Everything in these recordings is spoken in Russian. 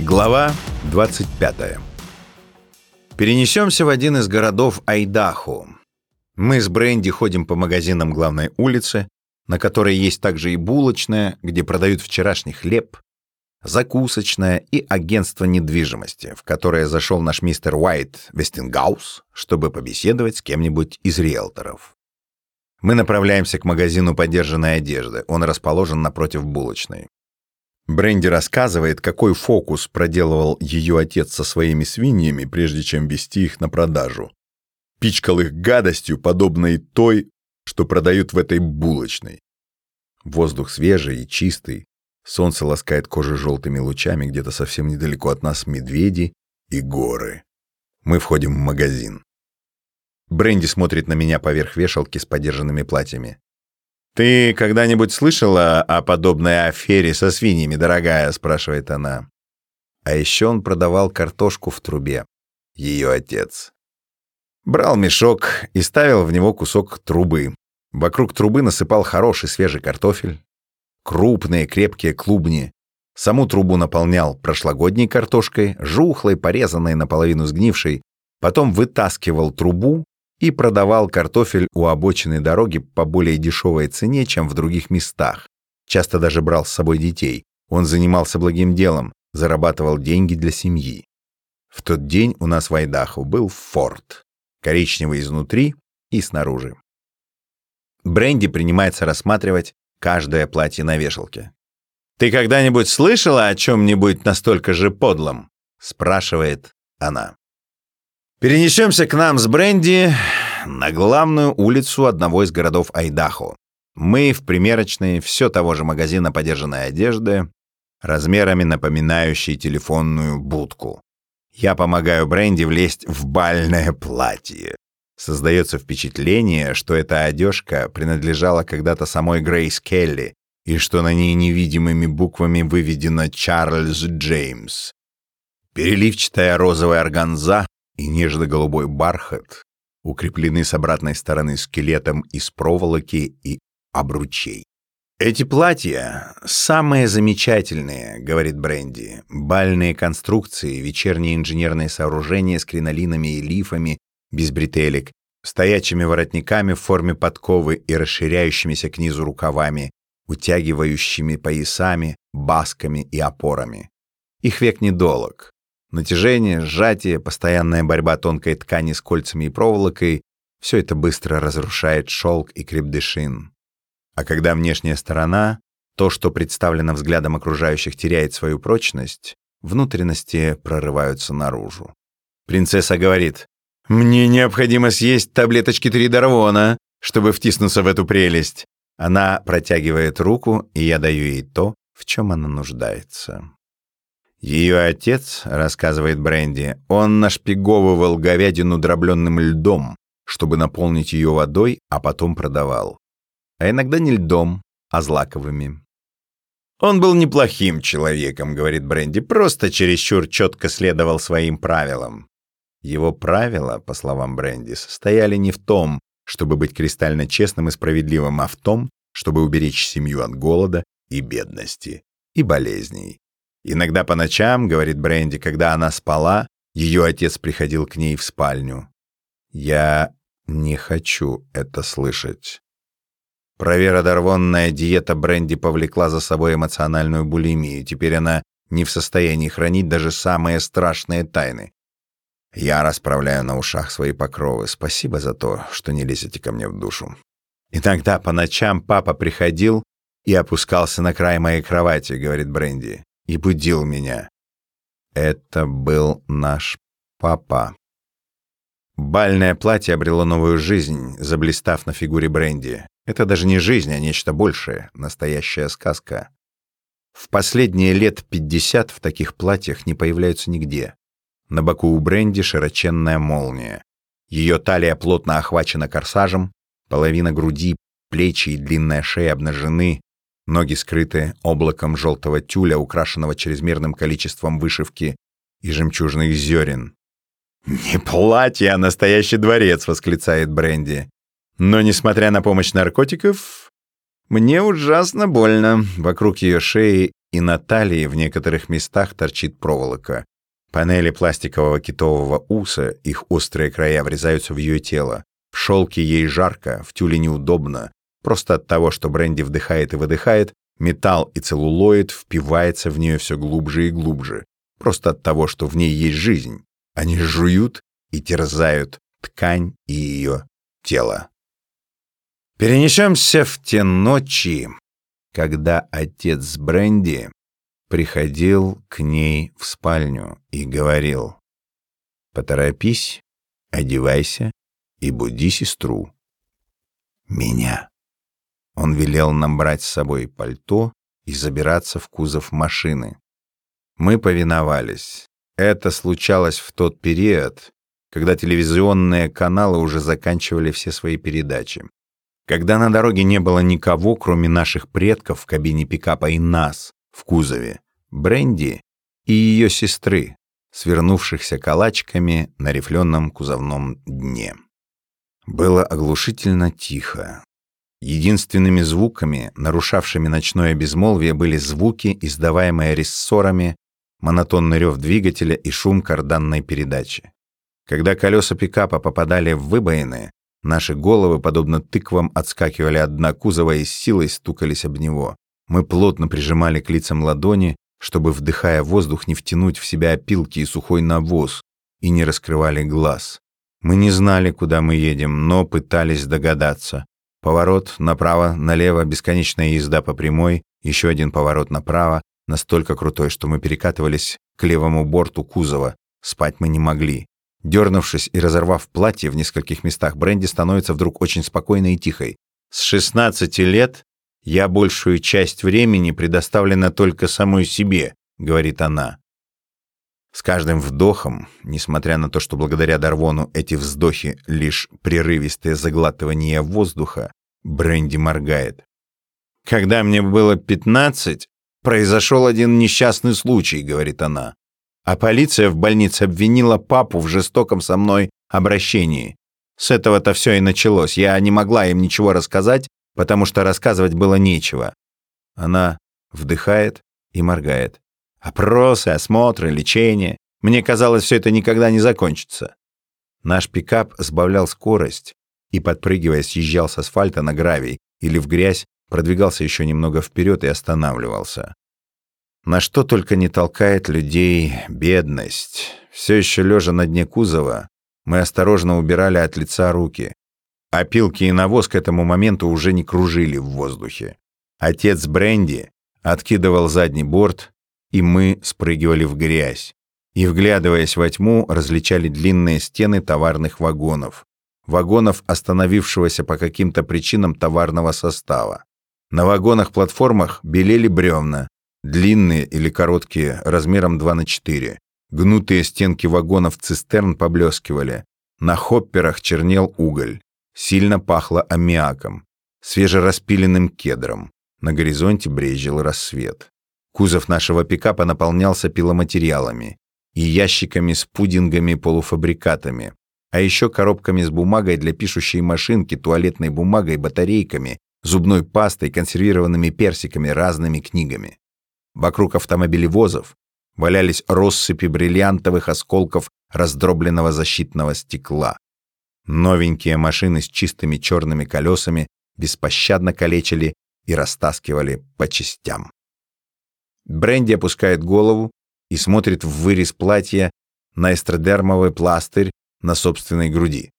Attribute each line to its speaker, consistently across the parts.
Speaker 1: Глава 25. Перенесемся в один из городов Айдахо. Мы с Бренди ходим по магазинам главной улицы, на которой есть также и булочная, где продают вчерашний хлеб, закусочная и агентство недвижимости, в которое зашел наш мистер Уайт Вестингаус, чтобы побеседовать с кем-нибудь из риэлторов. Мы направляемся к магазину подержанной одежды. Он расположен напротив булочной. Бренди рассказывает, какой фокус проделывал ее отец со своими свиньями, прежде чем вести их на продажу. Пичкал их гадостью, подобной той, что продают в этой булочной. Воздух свежий и чистый. Солнце ласкает кожу желтыми лучами, где-то совсем недалеко от нас медведи и горы. Мы входим в магазин. Бренди смотрит на меня поверх вешалки с подержанными платьями. «Ты когда-нибудь слышала о подобной афере со свиньями, дорогая?» — спрашивает она. А еще он продавал картошку в трубе. Ее отец. Брал мешок и ставил в него кусок трубы. Вокруг трубы насыпал хороший свежий картофель, крупные крепкие клубни. Саму трубу наполнял прошлогодней картошкой, жухлой, порезанной, наполовину сгнившей. Потом вытаскивал трубу и продавал картофель у обочины дороги по более дешевой цене, чем в других местах. Часто даже брал с собой детей. Он занимался благим делом, зарабатывал деньги для семьи. В тот день у нас в Айдахо был форт, коричневый изнутри и снаружи. Бренди принимается рассматривать каждое платье на вешалке. «Ты когда-нибудь слышала о чем-нибудь настолько же подлом?» — спрашивает она. Перенесемся к нам с Бренди на главную улицу одного из городов Айдахо. Мы в примерочной все того же магазина подержанной одежды, размерами напоминающей телефонную будку. Я помогаю Бренди влезть в бальное платье. Создается впечатление, что эта одежка принадлежала когда-то самой Грейс Келли и что на ней невидимыми буквами выведено «Чарльз Джеймс». Переливчатая розовая органза и нежно-голубой бархат укреплены с обратной стороны скелетом из проволоки и обручей. «Эти платья самые замечательные», — говорит Бренди. «Бальные конструкции, вечерние инженерные сооружения с кринолинами и лифами, без бретелек, стоячими воротниками в форме подковы и расширяющимися к низу рукавами, утягивающими поясами, басками и опорами. Их век недолог. Натяжение, сжатие, постоянная борьба тонкой ткани с кольцами и проволокой — все это быстро разрушает шелк и крепдышин. А когда внешняя сторона, то, что представлено взглядом окружающих, теряет свою прочность, внутренности прорываются наружу. Принцесса говорит, «Мне необходимо съесть таблеточки Тридарвона, чтобы втиснуться в эту прелесть». Она протягивает руку, и я даю ей то, в чем она нуждается. Ее отец, рассказывает Бренди, он нашпиговывал говядину дробленным льдом, чтобы наполнить ее водой, а потом продавал. А иногда не льдом, а злаковыми. Он был неплохим человеком, говорит Бренди, просто чересчур четко следовал своим правилам. Его правила, по словам Бренди, состояли не в том, чтобы быть кристально честным и справедливым, а в том, чтобы уберечь семью от голода и бедности и болезней. Иногда по ночам, говорит Бренди, когда она спала, ее отец приходил к ней в спальню. Я не хочу это слышать. Проверодорвонная диета Бренди повлекла за собой эмоциональную булимию. Теперь она не в состоянии хранить даже самые страшные тайны. Я расправляю на ушах свои покровы. Спасибо за то, что не лезете ко мне в душу. Иногда по ночам папа приходил и опускался на край моей кровати, говорит Бренди и будил меня. Это был наш папа. Бальное платье обрело новую жизнь, заблистав на фигуре Бренди. Это даже не жизнь, а нечто большее, настоящая сказка. В последние лет 50 в таких платьях не появляются нигде. На боку у Бренди широченная молния. Ее талия плотно охвачена корсажем, половина груди, плечи и длинная шея обнажены, Ноги скрыты облаком желтого тюля, украшенного чрезмерным количеством вышивки и жемчужных зерен. «Не платье, а настоящий дворец!» — восклицает Бренди. «Но, несмотря на помощь наркотиков, мне ужасно больно. Вокруг ее шеи и на талии в некоторых местах торчит проволока. Панели пластикового китового уса, их острые края врезаются в ее тело. В шелке ей жарко, в тюле неудобно. Просто от того, что Бренди вдыхает и выдыхает, металл и целлулоид впивается в нее все глубже и глубже. Просто от того, что в ней есть жизнь. Они жуют и терзают ткань и ее тело. Перенесемся в те ночи, когда отец Бренди приходил к ней в спальню и говорил «Поторопись, одевайся и буди сестру». Меня. Он велел нам брать с собой пальто и забираться в кузов машины. Мы повиновались. Это случалось в тот период, когда телевизионные каналы уже заканчивали все свои передачи. Когда на дороге не было никого, кроме наших предков в кабине пикапа и нас в кузове, Бренди и ее сестры, свернувшихся калачиками на рифленом кузовном дне. Было оглушительно тихо. Единственными звуками, нарушавшими ночное безмолвие, были звуки, издаваемые рессорами, монотонный рев двигателя и шум карданной передачи. Когда колеса пикапа попадали в выбоины, Наши головы, подобно тыквам, отскакивали от дна кузова и с силой стукались об него. Мы плотно прижимали к лицам ладони, чтобы, вдыхая воздух, не втянуть в себя опилки и сухой навоз, и не раскрывали глаз. Мы не знали, куда мы едем, но пытались догадаться. Поворот направо, налево, бесконечная езда по прямой, еще один поворот направо, настолько крутой, что мы перекатывались к левому борту кузова. Спать мы не могли. Дернувшись и разорвав платье в нескольких местах, Бренди становится вдруг очень спокойной и тихой. С 16 лет я большую часть времени предоставлена только самой себе, говорит она. С каждым вдохом, несмотря на то, что благодаря Дарвону эти вздохи лишь прерывистое заглатывание воздуха, Бренди моргает. Когда мне было 15, произошел один несчастный случай, говорит она а полиция в больнице обвинила папу в жестоком со мной обращении. С этого-то все и началось. Я не могла им ничего рассказать, потому что рассказывать было нечего. Она вдыхает и моргает. Опросы, осмотры, лечение. Мне казалось, все это никогда не закончится. Наш пикап сбавлял скорость и, подпрыгивая, съезжал с асфальта на гравий или в грязь, продвигался еще немного вперед и останавливался. На что только не толкает людей бедность. Все еще лежа на дне кузова, мы осторожно убирали от лица руки. Опилки и навоз к этому моменту уже не кружили в воздухе. Отец Бренди откидывал задний борт, и мы спрыгивали в грязь. И, вглядываясь во тьму, различали длинные стены товарных вагонов. Вагонов, остановившегося по каким-то причинам товарного состава. На вагонах-платформах белели бревна, Длинные или короткие, размером 2 на 4. Гнутые стенки вагонов-цистерн поблескивали. На хопперах чернел уголь. Сильно пахло аммиаком, свежераспиленным кедром. На горизонте брезжил рассвет. Кузов нашего пикапа наполнялся пиломатериалами и ящиками с пудингами-полуфабрикатами, а еще коробками с бумагой для пишущей машинки, туалетной бумагой, батарейками, зубной пастой, консервированными персиками, разными книгами. Вокруг автомобилевозов валялись россыпи бриллиантовых осколков раздробленного защитного стекла. Новенькие машины с чистыми черными колесами беспощадно калечили и растаскивали по частям. Бренди опускает голову и смотрит в вырез платья на эстродермовый пластырь на собственной груди.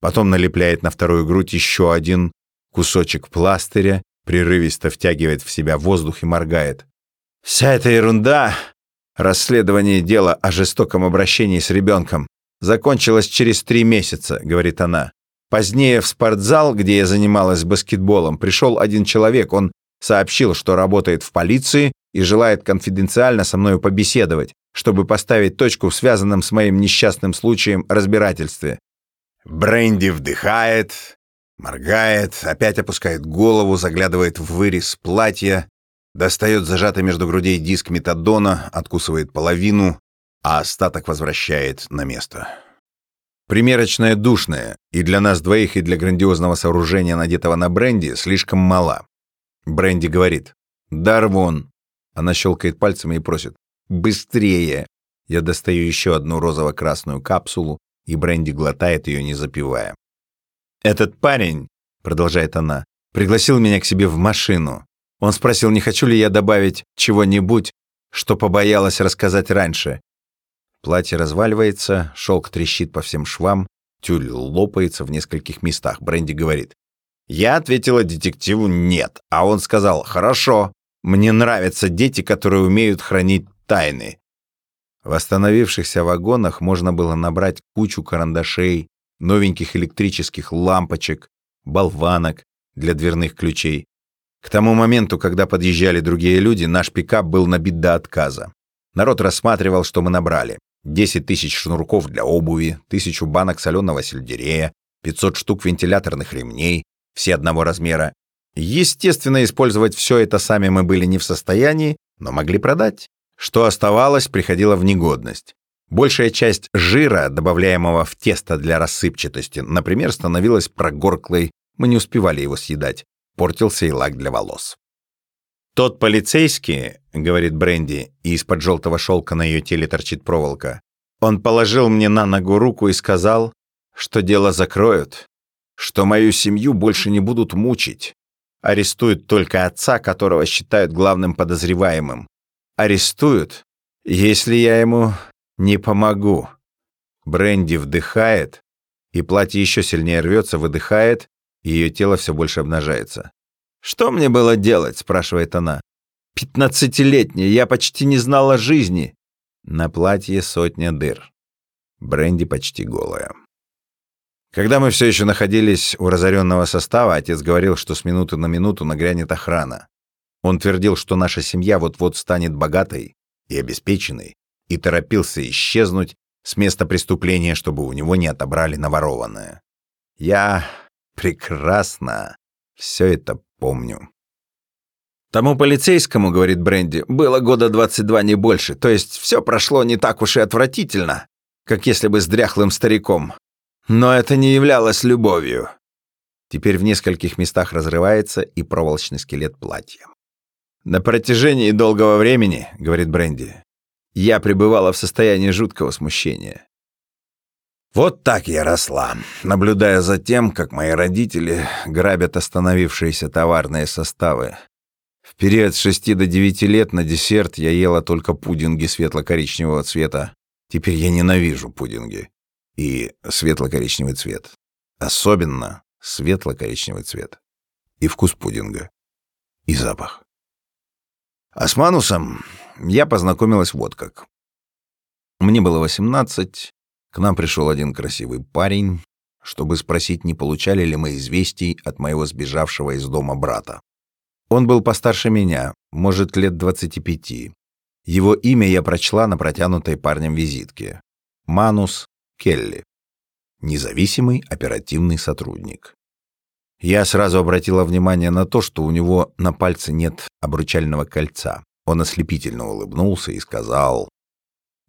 Speaker 1: Потом налепляет на вторую грудь еще один кусочек пластыря, прерывисто втягивает в себя воздух и моргает. Вся эта ерунда, расследование дела о жестоком обращении с ребенком, закончилось через три месяца, говорит она. Позднее в спортзал, где я занималась баскетболом, пришел один человек. Он сообщил, что работает в полиции и желает конфиденциально со мною побеседовать, чтобы поставить точку в связанном с моим несчастным случаем разбирательстве. Бренди вдыхает, моргает, опять опускает голову, заглядывает в вырез платья, Достает зажатый между грудей диск метадона, откусывает половину, а остаток возвращает на место. Примерочная душная, и для нас двоих, и для грандиозного сооружения, надетого на бренди, слишком мала. Бренди говорит, «Дарвон, Она щелкает пальцами и просит «Быстрее!». Я достаю еще одну розово-красную капсулу, и Бренди глотает ее, не запивая. «Этот парень», — продолжает она, — «пригласил меня к себе в машину. Он спросил, не хочу ли я добавить чего-нибудь, что побоялась рассказать раньше. Платье разваливается, шелк трещит по всем швам, тюль лопается в нескольких местах. Бренди говорит. Я ответила детективу «нет», а он сказал «хорошо, мне нравятся дети, которые умеют хранить тайны». В остановившихся вагонах можно было набрать кучу карандашей, новеньких электрических лампочек, болванок для дверных ключей. К тому моменту, когда подъезжали другие люди, наш пикап был набит до отказа. Народ рассматривал, что мы набрали. 10 тысяч шнурков для обуви, тысячу банок соленого сельдерея, 500 штук вентиляторных ремней, все одного размера. Естественно, использовать все это сами мы были не в состоянии, но могли продать. Что оставалось, приходило в негодность. Большая часть жира, добавляемого в тесто для рассыпчатости, например, становилась прогорклой, мы не успевали его съедать. Портился и лак для волос. «Тот полицейский, — говорит Бренди, и из-под желтого шелка на ее теле торчит проволока, он положил мне на ногу руку и сказал, что дело закроют, что мою семью больше не будут мучить. Арестуют только отца, которого считают главным подозреваемым. Арестуют, если я ему не помогу. Бренди вдыхает, и платье еще сильнее рвется, выдыхает, и ее тело все больше обнажается. «Что мне было делать?» — спрашивает она. «Пятнадцатилетняя, я почти не знала жизни». На платье сотня дыр. Бренди почти голая. Когда мы все еще находились у разоренного состава, отец говорил, что с минуты на минуту нагрянет охрана. Он твердил, что наша семья вот-вот станет богатой и обеспеченной, и торопился исчезнуть с места преступления, чтобы у него не отобрали наворованное. Я прекрасно все это помню. Тому полицейскому, говорит Бренди, было года 22 не больше, то есть все прошло не так уж и отвратительно, как если бы с дряхлым стариком. Но это не являлось любовью. Теперь в нескольких местах разрывается и проволочный скелет платья. На протяжении долгого времени, говорит Бренди, я пребывала в состоянии жуткого смущения. Вот так я росла, наблюдая за тем, как мои родители грабят остановившиеся товарные составы. В период с 6 до 9 лет на десерт я ела только пудинги светло-коричневого цвета. Теперь я ненавижу пудинги. И светло-коричневый цвет. Особенно светло-коричневый цвет. И вкус пудинга. И запах. А с Манусом я познакомилась вот как. Мне было 18, к нам пришел один красивый парень, чтобы спросить, не получали ли мы известий от моего сбежавшего из дома брата. Он был постарше меня, может, лет 25. Его имя я прочла на протянутой парнем визитке. Манус Келли. Независимый оперативный сотрудник. Я сразу обратила внимание на то, что у него на пальце нет обручального кольца. Он ослепительно улыбнулся и сказал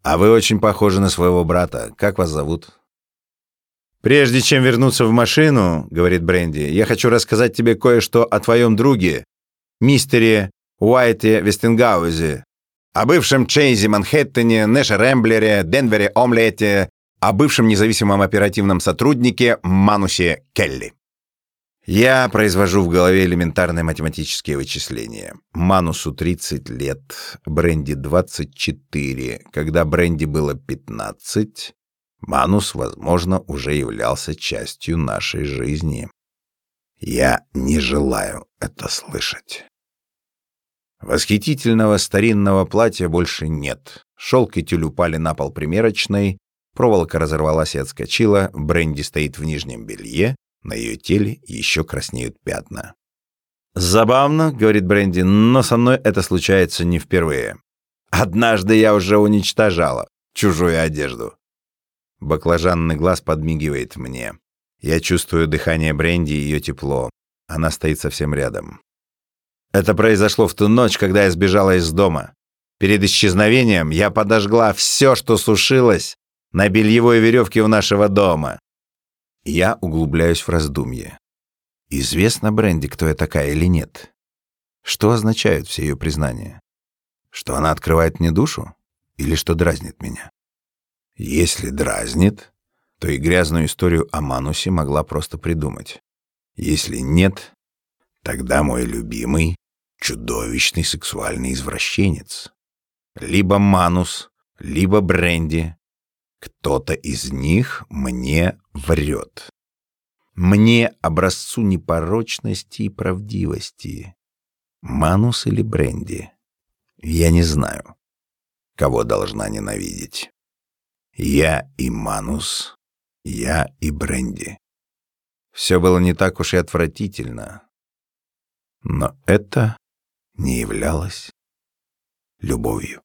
Speaker 1: «А вы очень похожи на своего брата. Как вас зовут?» «Прежде чем вернуться в машину, — говорит Бренди, — я хочу рассказать тебе кое-что о твоем друге, мистере Уайте Вестингаузе, о бывшем Чейзе Манхэттене, Нэше Рэмблере, Денвере Омлете, о бывшем независимом оперативном сотруднике Манусе Келли. Я произвожу в голове элементарные математические вычисления. Манусу 30 лет, Бренди 24. Когда Бренди было 15, Манус, возможно, уже являлся частью нашей жизни. Я не желаю это слышать. Восхитительного старинного платья больше нет. Шелк и тюль упали на пол примерочной, проволока разорвалась и отскочила, Бренди стоит в нижнем белье, на ее теле еще краснеют пятна. «Забавно», — говорит Бренди, — «но со мной это случается не впервые. Однажды я уже уничтожала чужую одежду». Баклажанный глаз подмигивает мне. Я чувствую дыхание Бренди и ее тепло. Она стоит совсем рядом. Это произошло в ту ночь, когда я сбежала из дома. Перед исчезновением я подожгла все, что сушилось на бельевой веревке у нашего дома. Я углубляюсь в раздумье. Известно Бренди, кто я такая или нет? Что означают все ее признания? Что она открывает мне душу? Или что дразнит меня? Если дразнит, то и грязную историю о Манусе могла просто придумать. Если нет, тогда мой любимый — чудовищный сексуальный извращенец. Либо Манус, либо Бренди. Кто-то из них мне врет. Мне образцу непорочности и правдивости. Манус или Бренди? Я не знаю, кого должна ненавидеть. Я и Манус, я и Бренди. Все было не так уж и отвратительно. Но это не являлось любовью.